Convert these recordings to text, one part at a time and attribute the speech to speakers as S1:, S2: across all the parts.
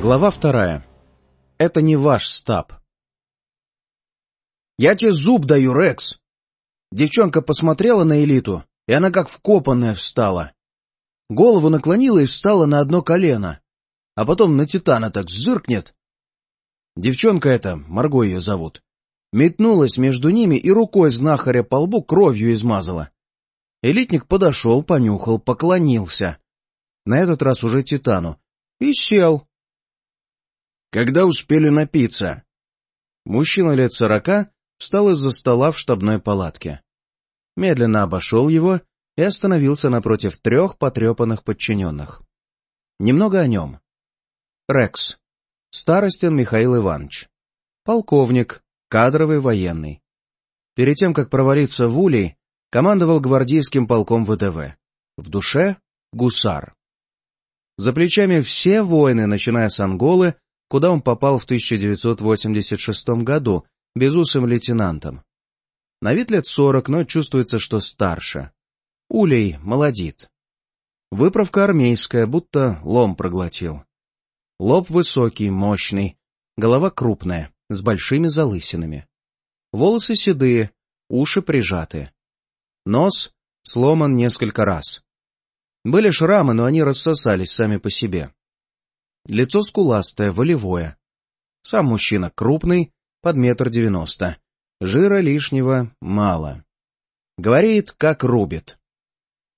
S1: Глава вторая. Это не ваш стаб. «Я тебе зуб даю, Рекс!» Девчонка посмотрела на элиту, и она как вкопанная встала. Голову наклонила и встала на одно колено, а потом на Титана так зыркнет. Девчонка эта, Марго ее зовут, метнулась между ними и рукой знахаря по лбу кровью измазала. Элитник подошел, понюхал, поклонился. На этот раз уже Титану. И сел. Когда успели напиться? Мужчина лет сорока встал из-за стола в штабной палатке. Медленно обошел его и остановился напротив трех потрепанных подчиненных. Немного о нем. Рекс. Старостин Михаил Иванович. Полковник, кадровый военный. Перед тем, как провалиться в улей, командовал гвардейским полком ВДВ. В душе — гусар. За плечами все войны, начиная с Анголы, куда он попал в 1986 году, безусым лейтенантом. На вид лет сорок, но чувствуется, что старше. Улей молодит. Выправка армейская, будто лом проглотил. Лоб высокий, мощный, голова крупная, с большими залысинами. Волосы седые, уши прижаты. Нос сломан несколько раз. Были шрамы, но они рассосались сами по себе. Лицо скуластое, волевое. Сам мужчина крупный, под метр девяносто. Жира лишнего мало. Говорит, как рубит.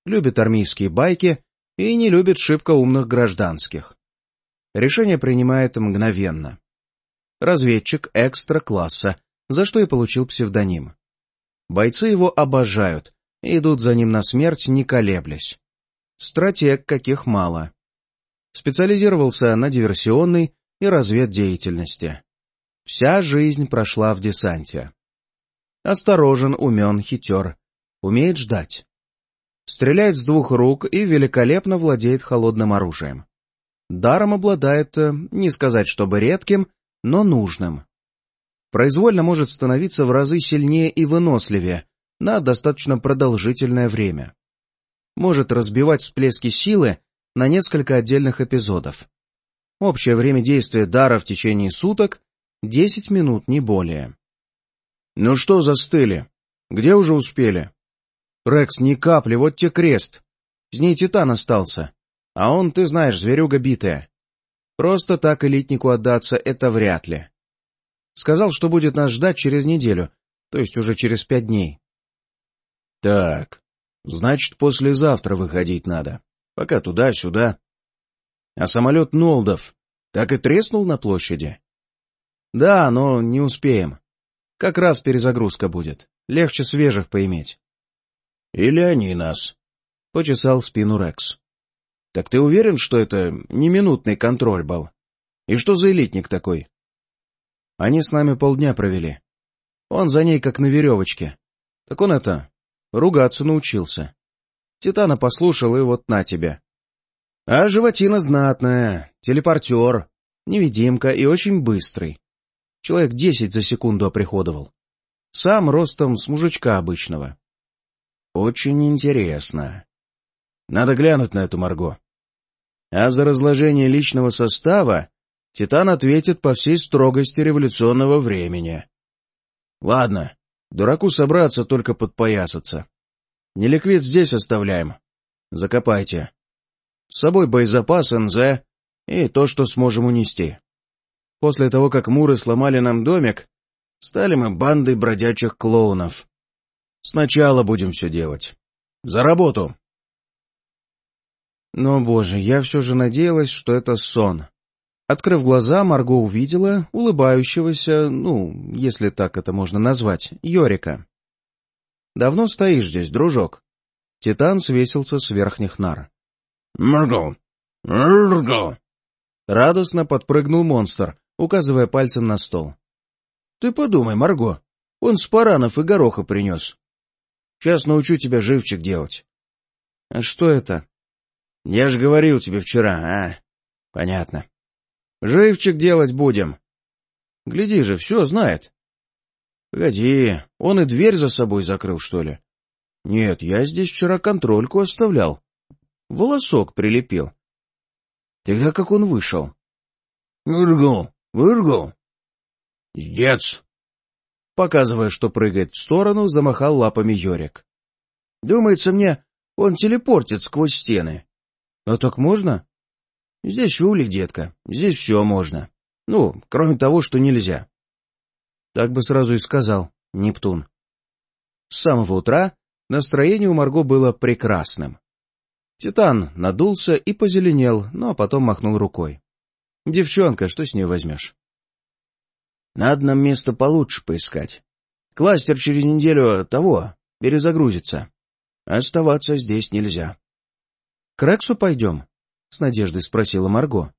S1: Любит армейские байки и не любит шибко умных гражданских. Решение принимает мгновенно. Разведчик экстра-класса, за что и получил псевдоним. Бойцы его обожают и идут за ним на смерть, не колеблясь. Стратег каких мало. Специализировался на диверсионной и разведдеятельности. Вся жизнь прошла в десанте. Осторожен, умен, хитер. Умеет ждать. Стреляет с двух рук и великолепно владеет холодным оружием. Даром обладает, э, не сказать чтобы редким, но нужным. Произвольно может становиться в разы сильнее и выносливее на достаточно продолжительное время. Может разбивать всплески силы на несколько отдельных эпизодов. Общее время действия дара в течение суток — 10 минут, не более. «Ну что застыли? Где уже успели?» «Рекс, ни капли, вот те крест. С ней Титан остался. А он, ты знаешь, зверюга битая. Просто так элитнику отдаться — это вряд ли. Сказал, что будет нас ждать через неделю, то есть уже через пять дней. Так, значит, послезавтра выходить надо. Пока туда-сюда. А самолет Нолдов так и треснул на площади? Да, но не успеем. Как раз перезагрузка будет. Легче свежих поиметь. Или они нас. Почесал спину Рекс. Так ты уверен, что это не минутный контроль был? И что за элитник такой? Они с нами полдня провели. Он за ней как на веревочке. Так он это, ругаться научился. Титана послушал, и вот на тебе. А животина знатная, телепортер, невидимка и очень быстрый. Человек десять за секунду оприходовал. Сам ростом с мужичка обычного. Очень интересно. Надо глянуть на эту Марго. А за разложение личного состава Титан ответит по всей строгости революционного времени. Ладно, дураку собраться только подпоясаться. Неликвид здесь оставляем. Закопайте. С собой боезапас, НЗ и то, что сможем унести. После того, как муры сломали нам домик, стали мы бандой бродячих клоунов. Сначала будем все делать. За работу! Но, боже, я все же надеялась, что это сон. Открыв глаза, Марго увидела улыбающегося, ну, если так это можно назвать, Йорика. «Давно стоишь здесь, дружок?» Титан свесился с верхних нар.
S2: «Марго! Марго!»
S1: Радостно подпрыгнул монстр, указывая пальцем на стол. «Ты подумай, Марго, он с паранов и гороха принес. Сейчас научу тебя живчик делать». «А что это?» Я же говорил тебе вчера, а? Понятно. Живчик делать будем. Гляди же, все знает. Погоди, он и дверь за собой закрыл, что ли? Нет, я здесь вчера контрольку оставлял. Волосок прилепил. Тогда как он вышел?
S2: Выргул, выргул. Дец.
S1: Показывая, что прыгает в сторону, замахал лапами Йорик. Думается мне, он телепортит сквозь стены. А так можно? Здесь ули, детка, здесь все можно. Ну, кроме того, что нельзя. Так бы сразу и сказал Нептун. С самого утра настроение у Марго было прекрасным. Титан надулся и позеленел, ну а потом махнул рукой. Девчонка, что с нее возьмешь? Надо нам место получше поискать. Кластер через неделю того перезагрузится. Оставаться здесь нельзя. — К Рексу пойдем? — с надеждой спросила Марго.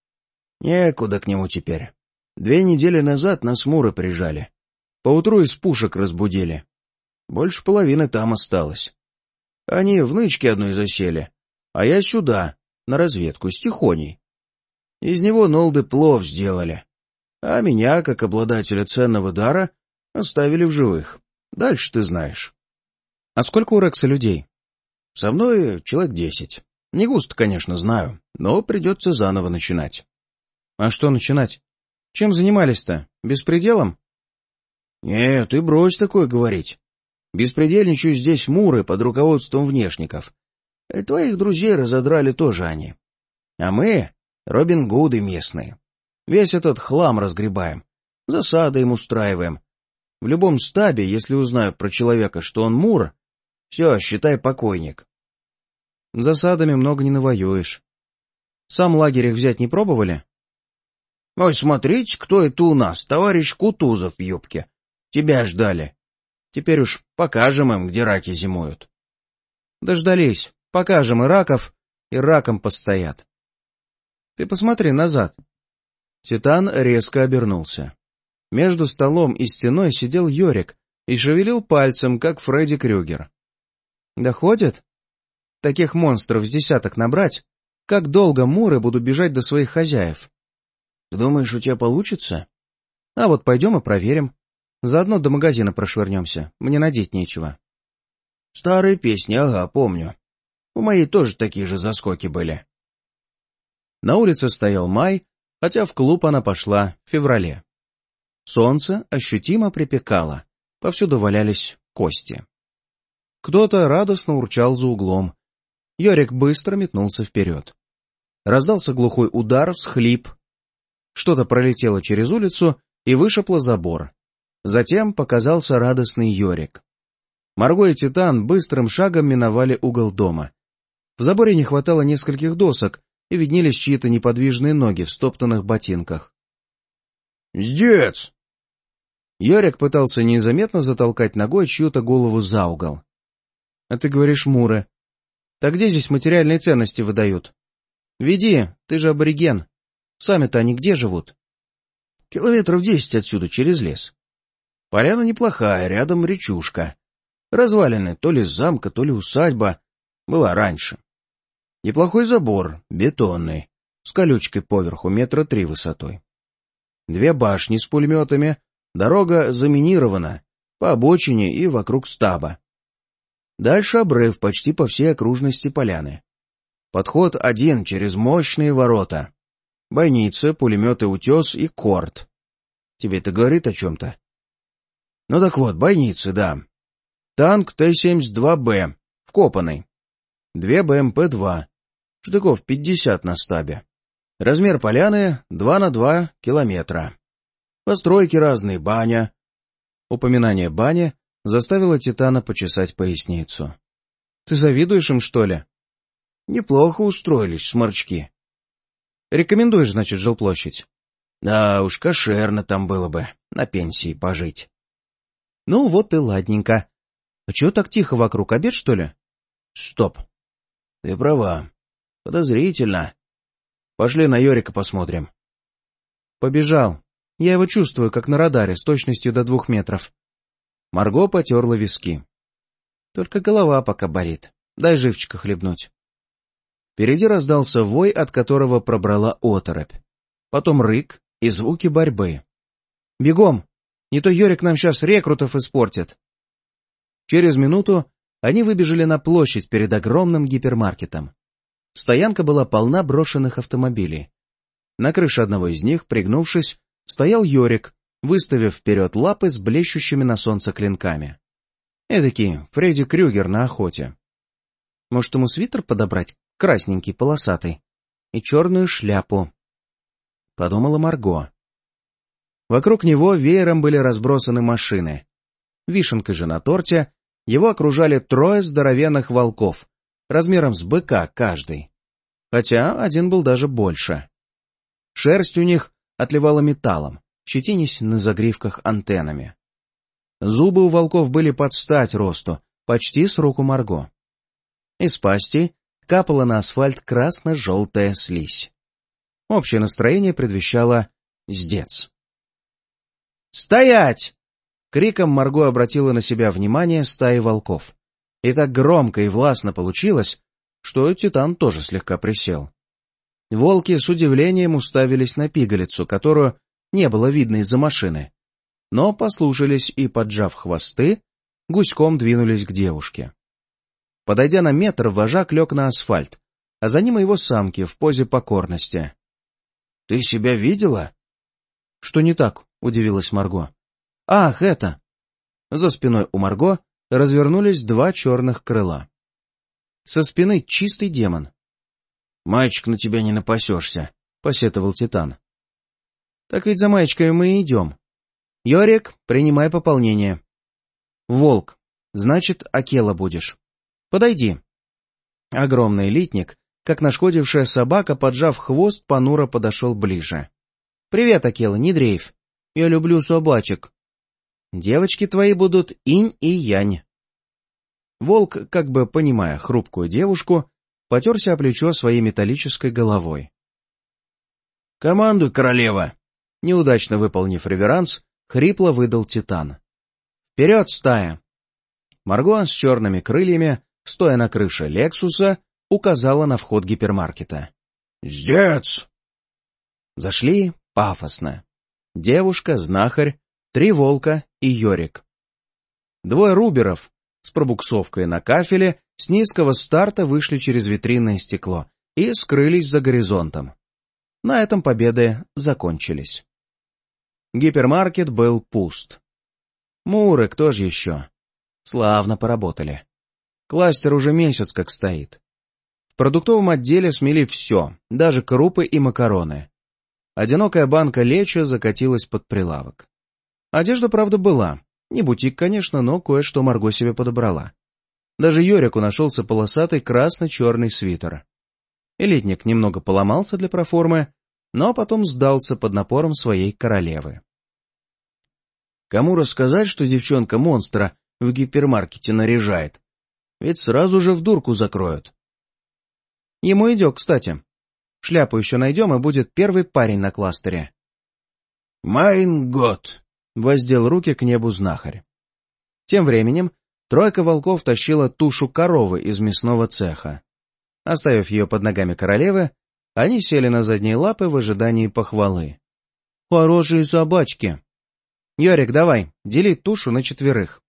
S1: — Некуда к нему теперь. Две недели назад нас муры прижали. Поутру из пушек разбудили. Больше половины там осталось. Они в нычке одной засели, а я сюда, на разведку, с Тихоней. Из него нолды плов сделали, а меня, как обладателя ценного дара, оставили в живых. Дальше ты знаешь. А сколько у Рекса людей? Со мной человек десять. Не густо, конечно, знаю, но придется заново начинать. А что начинать? Чем занимались-то? Беспределом? Нет, ты брось такое говорить. Беспредельничаю здесь муры под руководством внешников. И твоих друзей разодрали тоже они. А мы — Робин Гуды местные. Весь этот хлам разгребаем, засады им устраиваем. В любом стабе, если узнаю про человека, что он мур, все, считай покойник. Засадами много не навоюешь. Сам лагерь их взять не пробовали? Ой, смотрите, кто это у нас, товарищ Кутузов в юбке. Тебя ждали. Теперь уж покажем им, где раки зимуют. Дождались. Покажем и раков, и раком постоят. Ты посмотри назад. Титан резко обернулся. Между столом и стеной сидел Йорик и шевелил пальцем, как Фредди Крюгер. Доходит? Таких монстров с десяток набрать? Как долго муры будут бежать до своих хозяев? Думаешь, у тебя получится? А вот пойдем и проверим. Заодно до магазина прошвырнемся. Мне надеть нечего. Старые песни, ага, помню. У моей тоже такие же заскоки были. На улице стоял май, хотя в клуб она пошла в феврале. Солнце ощутимо припекало, повсюду валялись кости. Кто-то радостно урчал за углом. Йорик быстро метнулся вперед. Раздался глухой удар, всхлип. Что-то пролетело через улицу и вышипло забор. Затем показался радостный Йорик. Марго и Титан быстрым шагом миновали угол дома. В заборе не хватало нескольких досок, и виднелись чьи-то неподвижные ноги в стоптанных ботинках.
S2: «Здец!»
S1: Йорик пытался незаметно затолкать ногой чью-то голову за угол. — А ты говоришь, Муры. Так где здесь материальные ценности выдают? Веди, ты же абориген. Сами-то они где живут? Километров десять отсюда, через лес. Поляна неплохая, рядом речушка. Развалины, то ли замка, то ли усадьба. Была раньше. Неплохой забор, бетонный, с колючкой поверху метра три высотой. Две башни с пулеметами, дорога заминирована, по обочине и вокруг стаба. Дальше обрыв почти по всей окружности поляны. Подход один через мощные ворота. Бойница, пулеметы «Утес» и «Корт». Тебе это говорит о чем-то? Ну так вот, бойницы, да. Танк Т-72Б, вкопанный. Две БМП-2, штыков 50 на стабе. Размер поляны 2 на 2 километра. Постройки разные, баня. Упоминание бани заставило Титана почесать поясницу. — Ты завидуешь им, что ли? — Неплохо устроились, сморчки. — Рекомендуешь, значит, жилплощадь? — Да уж, кошерно там было бы, на пенсии пожить. — Ну вот и ладненько. А чего так тихо вокруг, обед, что ли? — Стоп. Ты права. Подозрительно. Пошли на Йорика посмотрим. Побежал. Я его чувствую, как на радаре, с точностью до двух метров. Марго потерла виски. Только голова пока болит. Дай живчика хлебнуть. Впереди раздался вой, от которого пробрала оторопь. Потом рык и звуки борьбы. «Бегом! Не то Йорик нам сейчас рекрутов испортит!» Через минуту они выбежали на площадь перед огромным гипермаркетом. Стоянка была полна брошенных автомобилей. На крыше одного из них, пригнувшись, стоял Йорик, выставив вперед лапы с блещущими на солнце клинками. Эдакий Фредди Крюгер на охоте. Может, ему свитер подобрать, красненький, полосатый, и черную шляпу? Подумала Марго. Вокруг него веером были разбросаны машины. Вишенкой же на торте его окружали трое здоровенных волков, размером с быка каждый. Хотя один был даже больше. Шерсть у них отливала металлом, щетинясь на загривках антеннами. Зубы у волков были под стать росту, почти с руку Марго. Из пасти капала на асфальт красно-желтая слизь. Общее настроение предвещало «Сдец». «Стоять!» Криком Марго обратила на себя внимание стаи волков. И так громко и властно получилось, что Титан тоже слегка присел. Волки с удивлением уставились на пигалицу, которую не было видно из-за машины, но послушались и, поджав хвосты, гуськом двинулись к девушке. Подойдя на метр, вожак лег на асфальт, а за ним его самки в позе покорности. — Ты себя видела? — Что не так? — удивилась Марго. — Ах, это! За спиной у Марго развернулись два черных крыла. Со спины чистый демон. — Мальчик, на тебя не напасешься, — посетовал Титан. — Так ведь за маечкой мы и идем. Йорик, принимай пополнение. — Волк, значит, Акела будешь. Подойди. Огромный литник, как нашкодившая собака, поджав хвост, понуро подошел ближе. — Привет, Акела, не дрейф. Я люблю собачек. Девочки твои будут инь и янь. Волк, как бы понимая хрупкую девушку, потерся о плечо своей металлической головой.
S2: «Командуй, королева!»
S1: Неудачно выполнив реверанс, хрипло выдал Титан. «Вперед, стая!» Марго с черными крыльями, стоя на крыше Лексуса, указала на вход гипермаркета.
S2: «Здец!»
S1: Зашли пафосно. Девушка, знахарь, три волка и Йорик. Двое руберов, с пробуксовкой на кафеле с низкого старта вышли через витринное стекло и скрылись за горизонтом. На этом победы закончились. Гипермаркет был пуст. Муры, кто же еще? Славно поработали. Кластер уже месяц как стоит. В продуктовом отделе смели все, даже крупы и макароны. Одинокая банка леча закатилась под прилавок. Одежда, правда, была, не бутик, конечно, но кое-что Марго себе подобрала. Даже Йорику нашелся полосатый красно-черный свитер. Элитник немного поломался для проформы, но потом сдался под напором своей королевы. Кому рассказать, что девчонка монстра в гипермаркете наряжает? Ведь сразу же в дурку закроют. Ему идет, кстати. Шляпу еще найдем, и будет первый парень на кластере.
S2: «Майн год!»
S1: — воздел руки к небу знахарь. Тем временем тройка волков тащила тушу коровы из мясного цеха. Оставив ее под ногами королевы, они сели на задние лапы в ожидании похвалы. «Хорошие собачки!» «Йорик, давай, дели тушу на четверых».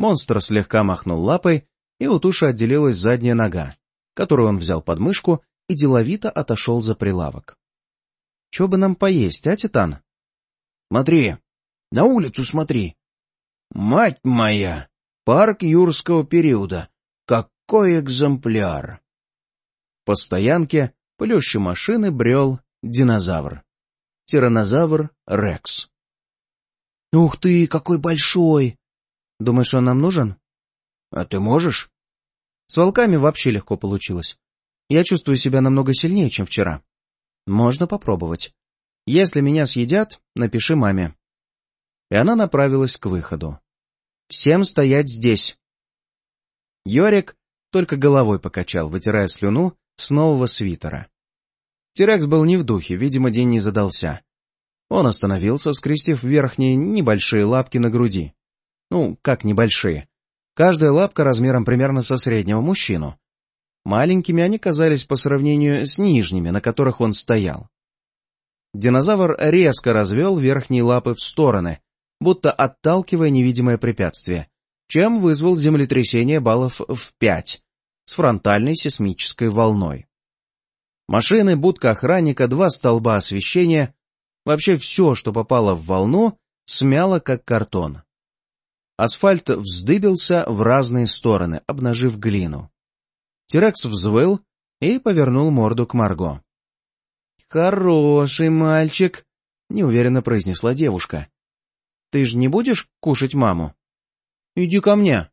S1: Монстр слегка махнул лапой, и у туши отделилась задняя нога, которую он взял под мышку и деловито отошел за прилавок. — Че бы нам поесть, а, Титан?
S2: — Смотри, на улицу смотри. Мать моя! Парк юрского периода. Какой экземпляр!
S1: По стоянке, плющи машины, брел динозавр. Тиранозавр Рекс. «Ух ты, какой большой! Думаешь, он нам нужен?»
S2: «А ты можешь?»
S1: С волками вообще легко получилось. Я чувствую себя намного сильнее, чем вчера. Можно попробовать. Если меня съедят, напиши маме и она направилась к выходу. «Всем стоять здесь!» Йорик только головой покачал, вытирая слюну с нового свитера. Тирекс был не в духе, видимо, день не задался. Он остановился, скрестив верхние небольшие лапки на груди. Ну, как небольшие. Каждая лапка размером примерно со среднего мужчину. Маленькими они казались по сравнению с нижними, на которых он стоял. Динозавр резко развел верхние лапы в стороны, будто отталкивая невидимое препятствие, чем вызвал землетрясение баллов в пять с фронтальной сейсмической волной. Машины, будка охранника, два столба освещения — вообще все, что попало в волну, смяло как картон. Асфальт вздыбился в разные стороны, обнажив глину. Тирекс взвыл и повернул морду к Марго. «Хороший мальчик», — неуверенно произнесла девушка. «Ты же не будешь кушать маму?» «Иди ко мне».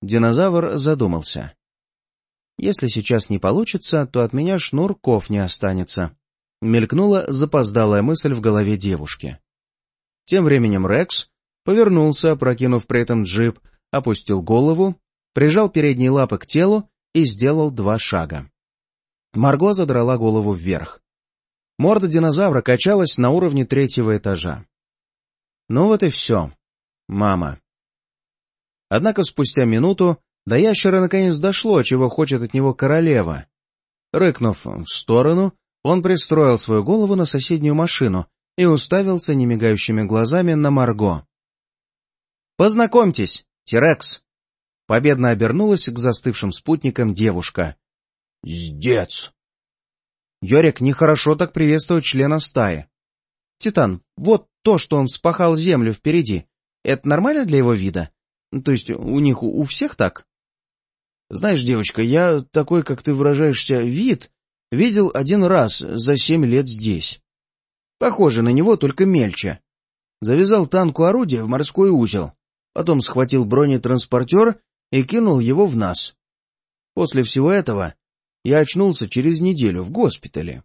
S1: Динозавр задумался. «Если сейчас не получится, то от меня шнурков не останется», — мелькнула запоздалая мысль в голове девушки. Тем временем Рекс повернулся, прокинув при этом джип, опустил голову, прижал передние лапы к телу и сделал два шага. Марго задрала голову вверх. Морда динозавра качалась на уровне третьего этажа. Ну вот и все. Мама. Однако спустя минуту до ящера наконец дошло, чего хочет от него королева. Рыкнув в сторону, он пристроил свою голову на соседнюю машину и уставился немигающими глазами на Марго. «Познакомьтесь, Тирекс!» Победно обернулась к застывшим спутникам девушка.
S2: «Сдец!»
S1: Йорик нехорошо так приветствовать члена стаи. «Титан, вот то, что он спахал землю впереди, это нормально для его вида? То есть у них у всех так?»
S2: «Знаешь, девочка, я такой, как ты выражаешься, вид видел один раз за семь лет здесь. Похоже на него, только мельче. Завязал танку орудия в морской узел, потом схватил бронетранспортер и кинул его в нас. После всего этого я очнулся через неделю в госпитале.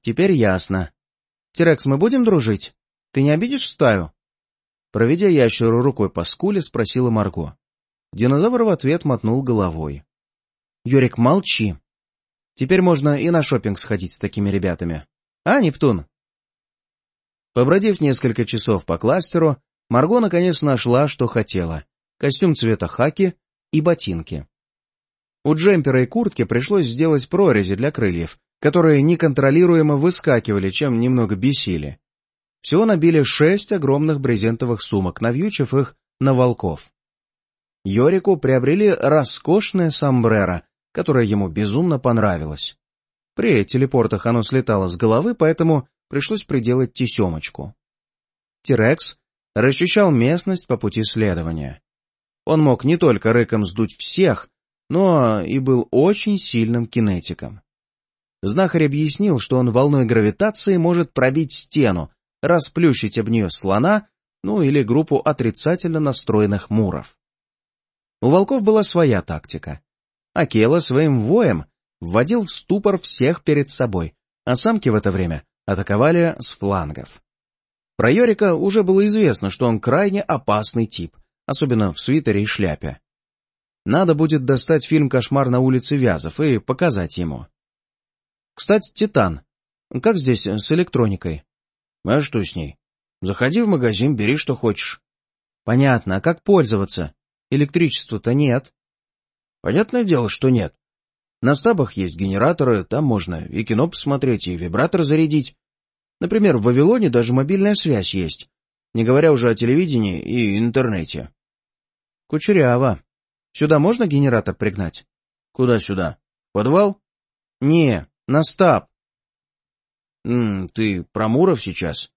S1: Теперь ясно. Тирекс, мы будем дружить? Ты не обидишь стаю? Проведя ящеру рукой по скуле, спросила Марго. Динозавр в ответ мотнул головой. Юрик, молчи. Теперь можно и на шопинг сходить с такими ребятами. А, Нептун? Побродив несколько часов по кластеру, Марго наконец нашла, что хотела. Костюм цвета хаки и ботинки. У джемпера и куртки пришлось сделать прорези для крыльев, которые неконтролируемо выскакивали, чем немного бесили. Всего набили шесть огромных брезентовых сумок, навьючив их на волков. Йорику приобрели роскошное сомбреро, которое ему безумно понравилось. При телепортах оно слетало с головы, поэтому пришлось приделать тесемочку. Тирекс расчищал местность по пути следования. Он мог не только рыком сдуть всех, но и был очень сильным кинетиком. Знахарь объяснил, что он волной гравитации может пробить стену, расплющить об нее слона, ну или группу отрицательно настроенных муров. У волков была своя тактика. Акела своим воем вводил в ступор всех перед собой, а самки в это время атаковали с флангов. Про Йорика уже было известно, что он крайне опасный тип, особенно в свитере и шляпе. Надо будет достать фильм «Кошмар на улице Вязов» и показать ему. Кстати, «Титан». Как здесь с электроникой?
S2: А что с ней? Заходи в магазин, бери что хочешь.
S1: Понятно, а как пользоваться? Электричества-то нет.
S2: Понятное дело, что нет. На стабах есть генераторы, там можно и кино посмотреть, и вибратор зарядить. Например, в Вавилоне даже мобильная связь есть, не говоря уже о телевидении и интернете.
S1: Кучеряво. Сюда можно генератор пригнать?
S2: Куда сюда? В подвал?
S1: Не, на стаб.
S2: М ты про Муров сейчас?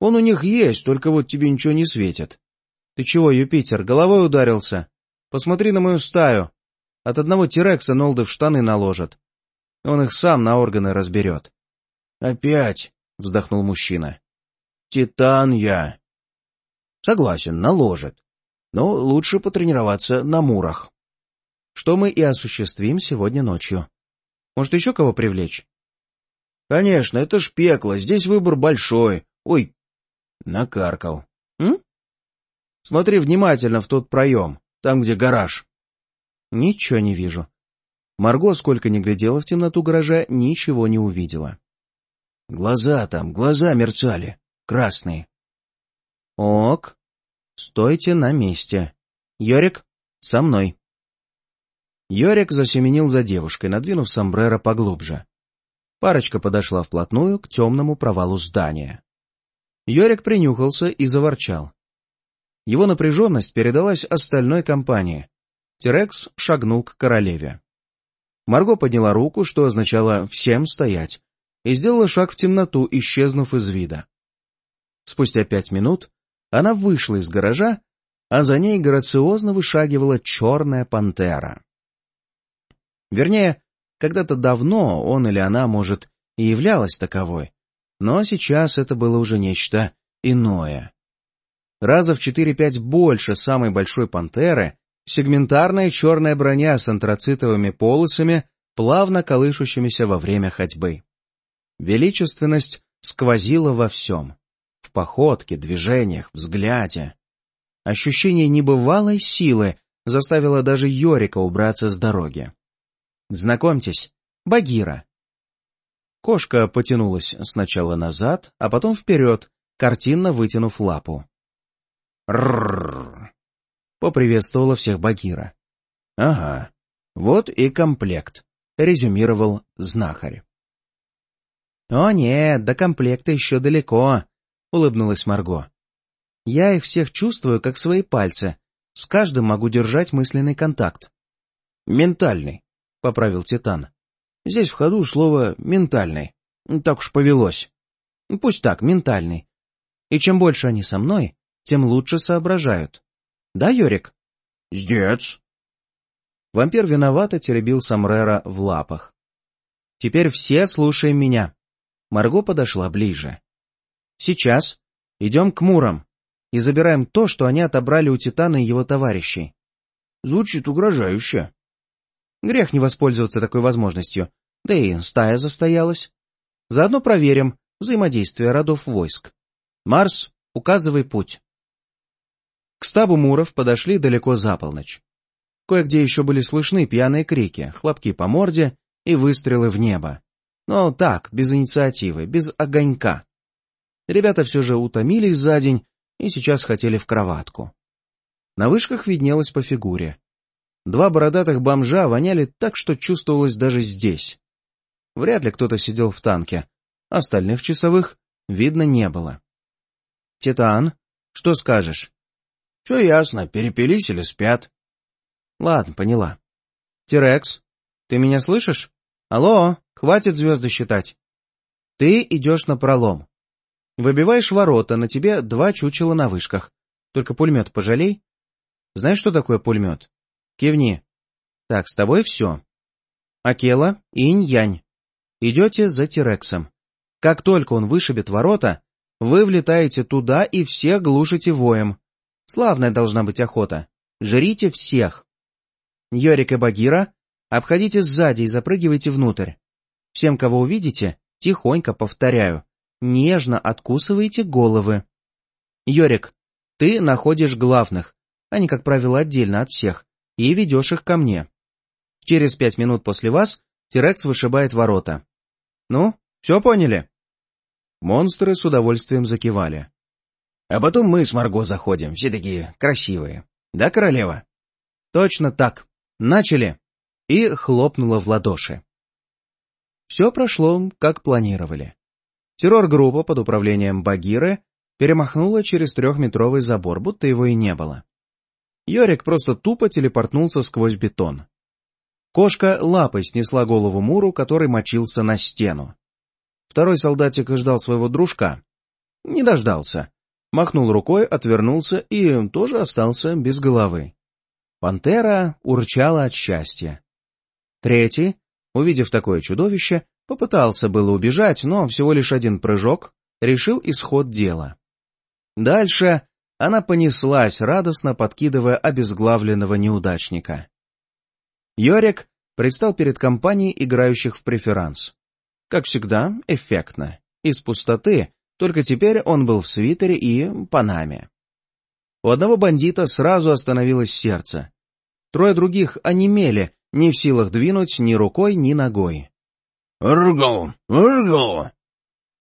S2: Он у них есть, только вот тебе ничего не светит.
S1: Ты чего, Юпитер, головой ударился? Посмотри на мою стаю. От одного Тирекса Нолды в штаны наложат. Он их сам на органы разберет.
S2: — Опять? — вздохнул мужчина. — Титан я. — Согласен, наложит. Но лучше потренироваться на мурах.
S1: Что мы и осуществим сегодня ночью. Может, еще кого привлечь?
S2: — Конечно, это ж пекло, здесь выбор большой. Ой, накаркал. — М? Смотри внимательно в тот проем, там, где гараж.
S1: — Ничего не вижу. Марго, сколько ни глядела в темноту гаража, ничего не увидела.
S2: Глаза там, глаза мерцали. Красные.
S1: Ок. Стойте на месте. Йорик, со мной. Йорик засеменил за девушкой, надвинув сомбреро поглубже. Парочка подошла вплотную к темному провалу здания. Йорик принюхался и заворчал. Его напряженность передалась остальной компании. Тирекс шагнул к королеве.
S2: Марго подняла руку, что означало «всем стоять», и сделала шаг в темноту, исчезнув из вида. Спустя пять минут она вышла из гаража, а за ней грациозно вышагивала черная пантера. Вернее, когда-то давно он или она, может, и являлась таковой, но сейчас это было уже нечто иное. Раза в четыре-пять больше самой большой пантеры, сегментарная черная броня с антрацитовыми полосами, плавно колышущимися во время ходьбы. Величественность сквозила во всем. В походке, движениях, взгляде. Ощущение небывалой силы заставило даже Йорика убраться с дороги. «Знакомьтесь, Багира». Кошка потянулась сначала назад, а потом вперед, картинно вытянув лапу. «Ррррр!» — поприветствовала всех Багира. «Ага, вот и комплект», — резюмировал знахарь. «О нет, до комплекта еще далеко», — улыбнулась Марго. «Я их всех чувствую, как свои пальцы. С каждым могу держать мысленный контакт». «Ментальный», — поправил Титан. «Здесь в ходу слово «ментальный». Так уж повелось. Пусть так, ментальный. И чем больше они со мной, тем лучше соображают. Да, Йорик?»
S1: «Сдец».
S2: Вампир виновато теребил Самрера в лапах. «Теперь все слушаем меня. Марго подошла ближе. «Сейчас идем к Мурам и забираем то, что они отобрали у Титана и его товарищей».
S1: Звучит угрожающе.
S2: Грех не воспользоваться такой возможностью, да и стая застоялась. Заодно проверим взаимодействие родов войск. Марс, указывай путь. К стабу Муров подошли далеко за полночь. Кое-где еще были слышны пьяные крики, хлопки по морде и выстрелы в небо. Но так, без инициативы, без огонька. Ребята все же утомились за день и сейчас хотели в кроватку. На вышках виднелось по фигуре. Два бородатых бомжа воняли так, что чувствовалось даже здесь. Вряд ли кто-то сидел в танке. Остальных часовых видно не было. — Титан, что скажешь?
S1: — Все ясно, перепились или спят.
S2: — Ладно, поняла. — Тирекс, ты меня слышишь? Алло? Хватит звезды считать. Ты идешь на пролом. Выбиваешь ворота, на тебе два чучела на вышках. Только пулемет пожалей. Знаешь, что такое пулемет? Кивни. Так, с тобой все. Акела, инь-янь. Идете за Тирексом. Как только он вышибет ворота, вы влетаете туда и всех глушите воем. Славная должна быть охота. Жрите всех. Йорик и Багира, обходите сзади и запрыгивайте внутрь. Всем, кого увидите, тихонько повторяю, нежно откусывайте головы. Йорик, ты находишь главных, они, как правило, отдельно от всех, и ведешь их ко мне. Через пять минут после вас Тирекс вышибает ворота. Ну, все поняли? Монстры с удовольствием закивали.
S1: А потом мы с Марго заходим, все такие красивые. Да, королева?
S2: Точно так. Начали. И хлопнула в ладоши. Все прошло, как планировали. Террор-группа под управлением Багиры перемахнула через трехметровый забор, будто его и не было. Йорик просто тупо телепортнулся сквозь бетон. Кошка лапой снесла голову Муру, который мочился на стену. Второй солдатик ждал своего дружка. Не дождался. Махнул рукой, отвернулся и тоже остался без головы. Пантера урчала от счастья. Третий Увидев такое чудовище, попытался было убежать, но всего лишь один прыжок решил исход дела. Дальше она понеслась, радостно подкидывая обезглавленного неудачника. Йорик предстал перед компанией играющих в преферанс. Как всегда, эффектно. Из пустоты, только теперь он был в свитере и панаме. У одного бандита сразу остановилось сердце. Трое других онемели, не в силах двинуть ни рукой, ни ногой.
S1: «Ргл! Ргл!»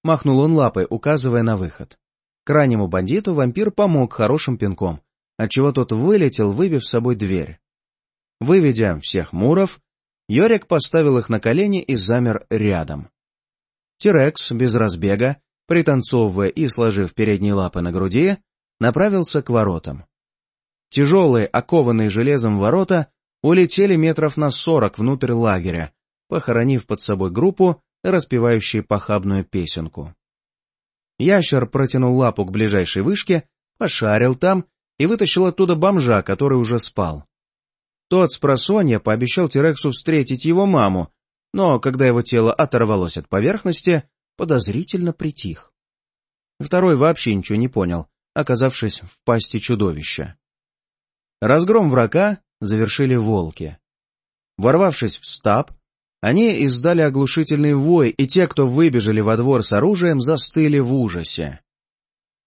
S2: Махнул он лапой, указывая на выход. Крайнему бандиту вампир помог хорошим пинком, отчего тот вылетел, выбив с собой дверь. Выведя всех муров, Йорик поставил их на колени и замер рядом. Тирекс, без разбега, пританцовывая и сложив передние лапы на груди, направился к воротам. Тяжелые, окованные железом ворота улетели метров на сорок внутрь лагеря, похоронив под собой группу, распевающую похабную песенку. Ящер протянул лапу к ближайшей вышке, пошарил там и вытащил оттуда бомжа, который уже спал. Тот с просонья пообещал Терексу встретить его маму, но когда его тело оторвалось от поверхности, подозрительно притих. Второй вообще ничего не понял, оказавшись в пасти чудовища. Разгром врага завершили волки. Ворвавшись в стаб, они издали оглушительный вой, и те, кто выбежали во двор с оружием, застыли в ужасе.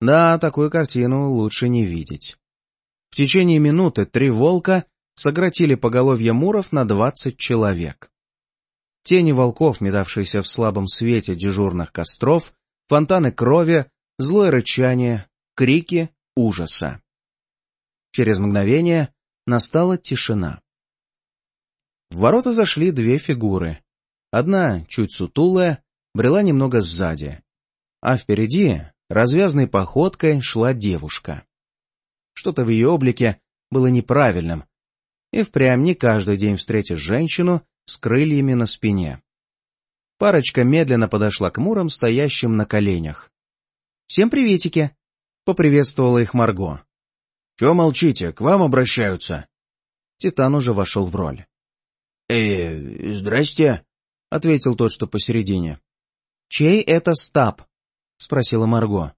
S2: Да, такую картину лучше не видеть. В течение минуты три волка сократили поголовье муров на двадцать человек. Тени волков, метавшиеся в слабом свете дежурных костров, фонтаны крови, злое рычание, крики ужаса. Через мгновение настала тишина. В ворота зашли две фигуры. Одна, чуть сутулая, брела немного сзади, а впереди, развязной походкой, шла девушка. Что-то в ее облике было неправильным, и впрямь не каждый день встретишь женщину с крыльями на спине. Парочка медленно подошла к мурам, стоящим на коленях. «Всем приветики!» — поприветствовала их Марго.
S1: «Чего молчите? К вам обращаются!»
S2: Титан уже вошел в роль.
S1: «Э, здрасте!» — ответил тот, что посередине.
S2: «Чей это стаб?» — спросила Марго.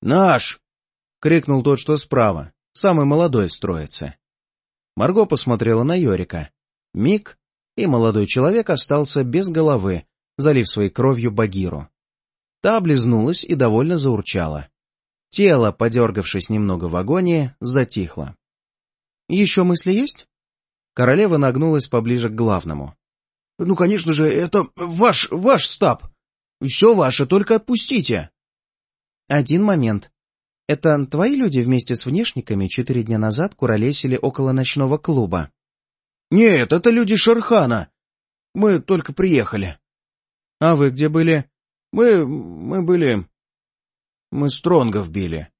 S1: «Наш!»
S2: — крикнул тот, что справа, самый молодой строится. Марго посмотрела на Йорика. Миг, и молодой человек остался без головы, залив своей кровью Багиру. Та облизнулась и довольно заурчала. Тело, подергавшись немного в агонии, затихло. «Еще мысли есть?» Королева нагнулась поближе к главному.
S1: — Ну, конечно же, это ваш, ваш стаб. Все ваше, только отпустите.
S2: — Один момент. Это твои люди вместе с внешниками четыре дня назад куролесили около ночного клуба?
S1: — Нет, это люди Шерхана. Мы только приехали.
S2: — А вы где были?
S1: — Мы... мы были... Мы Стронгов били.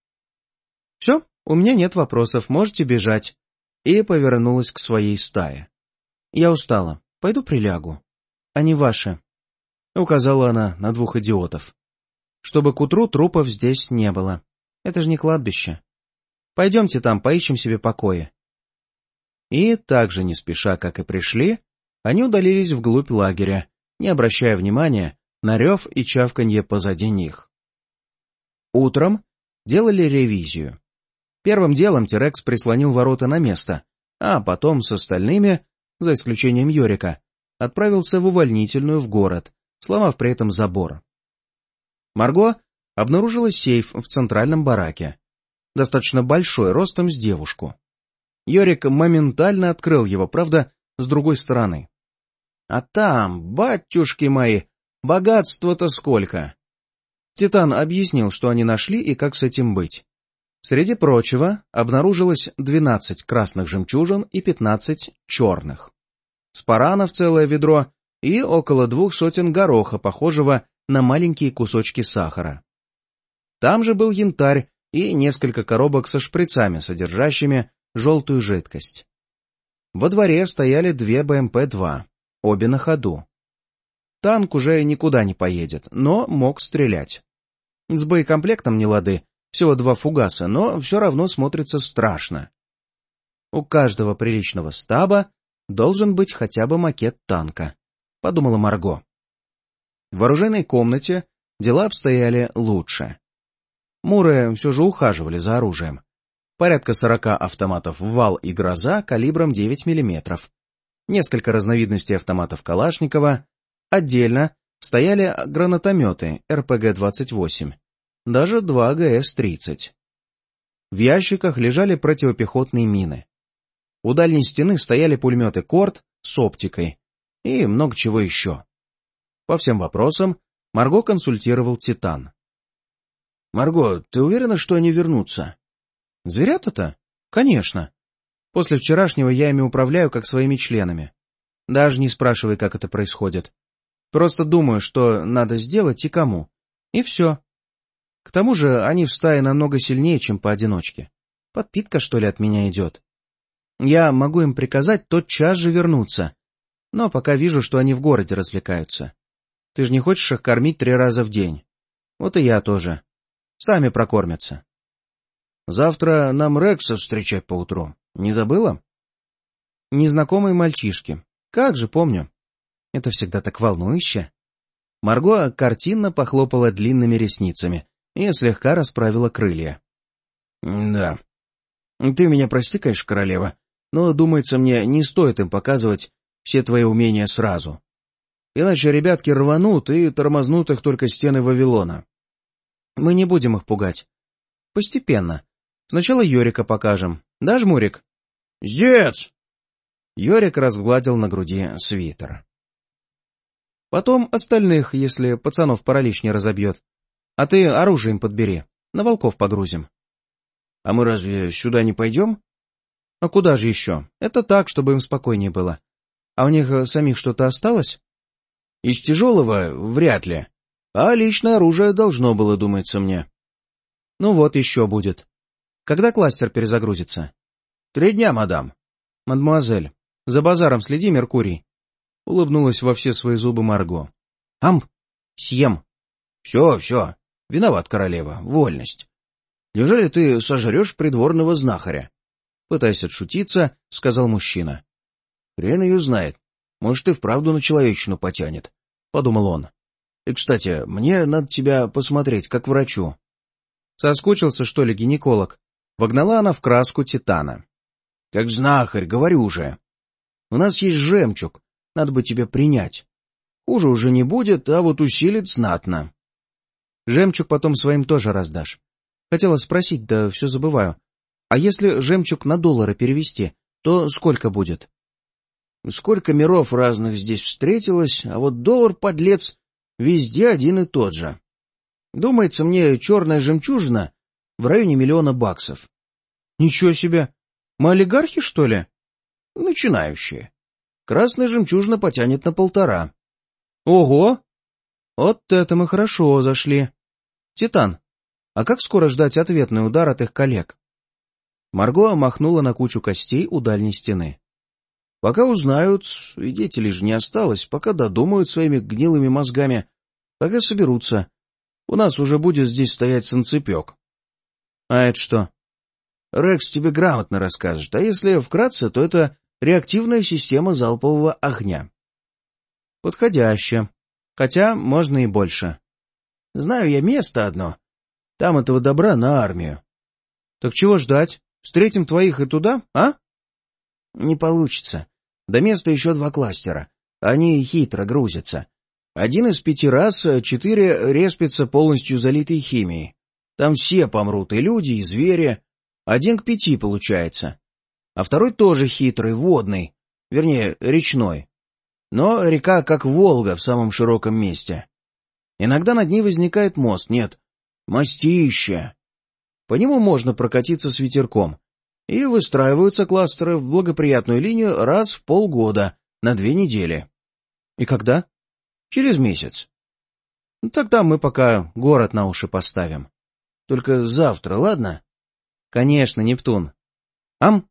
S2: — Все, у меня нет вопросов, можете бежать. И повернулась к своей стае. — Я устала, пойду прилягу. — Они ваши. — указала она на двух идиотов. — Чтобы к утру трупов здесь не было. Это же не кладбище. Пойдемте там, поищем себе покоя. И так же не спеша, как и пришли, они удалились вглубь лагеря, не обращая внимания на рев и чавканье позади них. Утром делали ревизию. Первым делом Терекс прислонил ворота на место, а потом с остальными, за исключением Йорика, отправился в увольнительную в город, сломав при этом забор. Марго обнаружила сейф в центральном бараке, достаточно большой, ростом с девушку. Йорик моментально открыл его, правда, с другой стороны. А там, батюшки мои, богатства-то сколько! Титан объяснил, что они нашли и как с этим быть. Среди прочего обнаружилось 12 красных жемчужин и 15 черных. Спаранов целое ведро и около двух сотен гороха, похожего на маленькие кусочки сахара. Там же был янтарь и несколько коробок со шприцами, содержащими желтую жидкость. Во дворе стояли две БМП-2, обе на ходу. Танк уже никуда не поедет, но мог стрелять. С боекомплектом не лады, всего два фугаса, но все равно смотрится страшно. У каждого приличного стаба должен быть хотя бы макет танка, — подумала Марго. В оружейной комнате дела обстояли лучше. Муры все же ухаживали за оружием. Порядка сорока автоматов «Вал» и «Гроза» калибром 9 мм. Несколько разновидностей автоматов Калашникова. Отдельно стояли гранатометы РПГ-28. Даже два ГС-30. В ящиках лежали противопехотные мины. У дальней стены стояли пулеметы «Корт» с оптикой и много чего еще. По всем вопросам Марго консультировал «Титан».
S1: — Марго, ты уверена, что они вернутся?
S2: — Зверята-то? Конечно. После вчерашнего я ими управляю как своими членами. Даже не спрашивай, как это происходит. Просто думаю, что надо сделать и кому. И все. К тому же они в стае намного сильнее, чем поодиночке. Подпитка, что ли, от меня идет. Я могу им приказать тотчас же вернуться, но пока вижу, что они в городе развлекаются. Ты же не хочешь их кормить три раза в день? Вот и я тоже. Сами прокормятся.
S1: Завтра нам Рекса встречать поутру. Не забыла?
S2: Незнакомые мальчишки. Как же помню. Это всегда так волнующе. Марго картинно похлопала длинными ресницами и слегка расправила крылья.
S1: — Да. Ты меня прости, конечно, королева, но, думается мне, не стоит им показывать все твои умения сразу. Иначе ребятки рванут и тормознут их только стены Вавилона.
S2: Мы не будем их пугать. Постепенно. Сначала Йорика покажем. Да, Жмурик?
S1: — Здец!
S2: Йорик разгладил на груди свитер. Потом остальных, если пацанов паралич не разобьет. А ты оружие им подбери. На волков погрузим.
S1: — А мы разве сюда не пойдем?
S2: — А куда же еще? Это так, чтобы им спокойнее было. А у них э, самих что-то осталось?
S1: — Из тяжелого вряд ли. А личное оружие должно было, думается мне.
S2: — Ну вот еще будет. Когда кластер перезагрузится?
S1: — Три дня, мадам.
S2: — Мадемуазель, за базаром следи, Меркурий. Улыбнулась во все свои зубы Марго. — Ам! Съем!
S1: — Все, все. Виноват, королева. Вольность. Неужели ты сожрешь придворного знахаря? Пытаясь отшутиться, сказал мужчина. — Хрен ее знает. Может, и вправду на человечину потянет, — подумал он. — И, кстати, мне надо тебя посмотреть, как врачу.
S2: Соскучился, что ли, гинеколог? Вогнала она в краску титана.
S1: — Как знахарь, говорю же. У нас есть жемчуг, надо бы тебе принять. Хуже уже не будет, а вот усилит знатно.
S2: Жемчуг потом своим тоже раздашь. Хотела спросить, да все забываю. А если жемчуг на доллары перевести, то сколько будет?
S1: Сколько миров разных здесь встретилось, а вот доллар-подлец везде один и тот же. Думается мне, черная жемчужина в районе миллиона баксов.
S2: Ничего себе! Мы олигархи, что ли?
S1: Начинающие. Красная жемчужина потянет на полтора.
S2: Ого! Вот это мы хорошо зашли. Титан, а как скоро ждать ответный удар от их коллег? Марго махнула на кучу костей у дальней стены.
S1: Пока узнают, свидетелей же не осталось, пока додумают своими гнилыми мозгами, пока соберутся. У нас уже будет здесь стоять санцепек.
S2: А это что?
S1: Рекс тебе грамотно расскажет, а если вкратце, то это реактивная система залпового огня.
S2: Подходяще. Хотя можно и больше.
S1: Знаю я место одно. Там этого добра на армию.
S2: Так чего ждать? Встретим твоих и туда, а?
S1: Не получится. До места еще два кластера. Они хитро грузятся. Один из пяти раз, четыре респится полностью залитой химией. Там все помрут, и люди, и звери. Один к пяти получается а второй тоже хитрый, водный, вернее, речной. Но река как Волга в самом широком месте. Иногда над ней возникает мост, нет, мостище. По нему можно прокатиться с ветерком, и выстраиваются кластеры в благоприятную линию раз в полгода, на две недели.
S2: И когда?
S1: Через месяц.
S2: Тогда мы пока город на уши поставим.
S1: Только завтра, ладно?
S2: Конечно, Нептун. Ам?